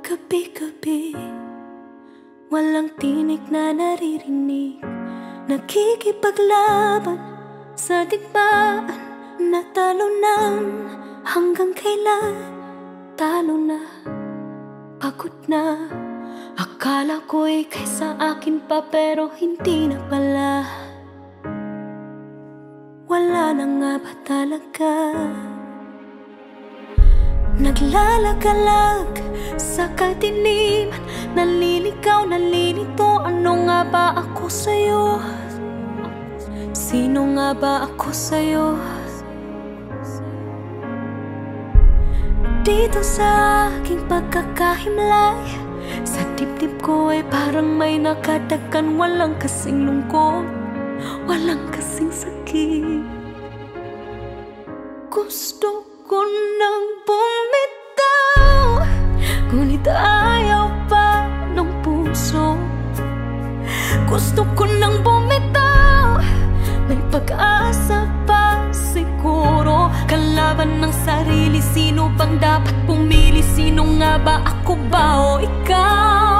Gabi-gabi Walang tinig na naririnig. Nakikipaglaban sa digmaan Natalunan hanggang kailan Talo na, pagod na. Akala ko'y kaysa akin pa pero hindi na pala. Wala na nga ba talaga? Naglalagalag sa kadiliman Naliligaw, nalilito Ano nga ba ako sa'yo? Sino nga ba ako sa'yo? Dito sa aking pagkakahimlay Sa dibdib ko ay parang may nakadagan Walang kasing lungkot Walang kasing sakit Gusto ko nang bumitaw Ngunit ayaw pa ng puso Gusto ko nang bumitaw May pag-asa pa siguro Kalaban ng sarili Sino bang dapat pumili? Sino nga ba ako ba o ikaw?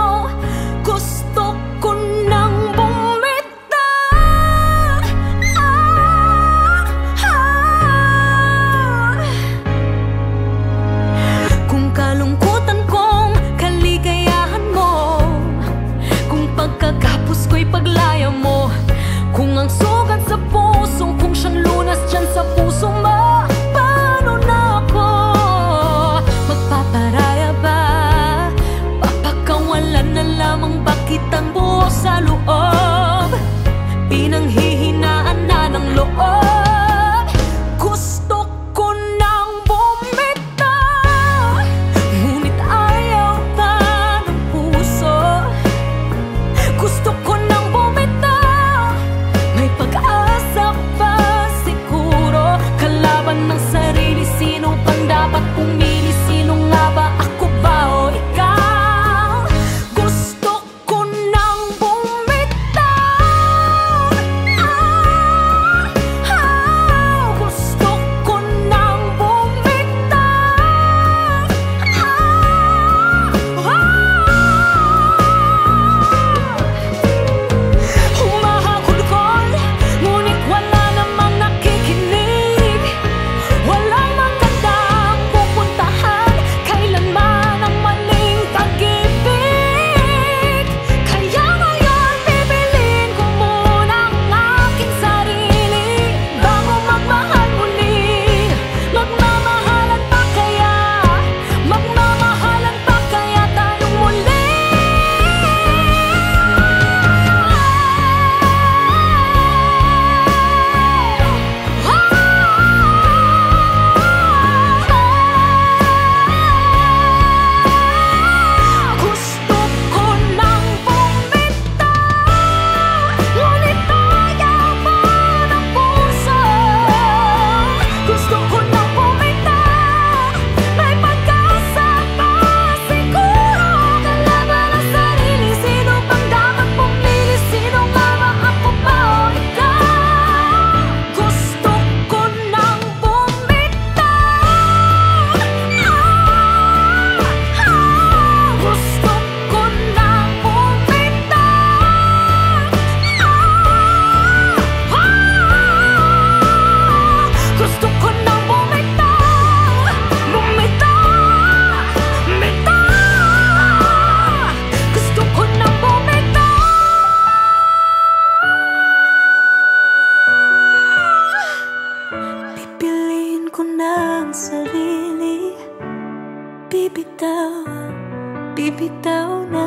Bibitaw na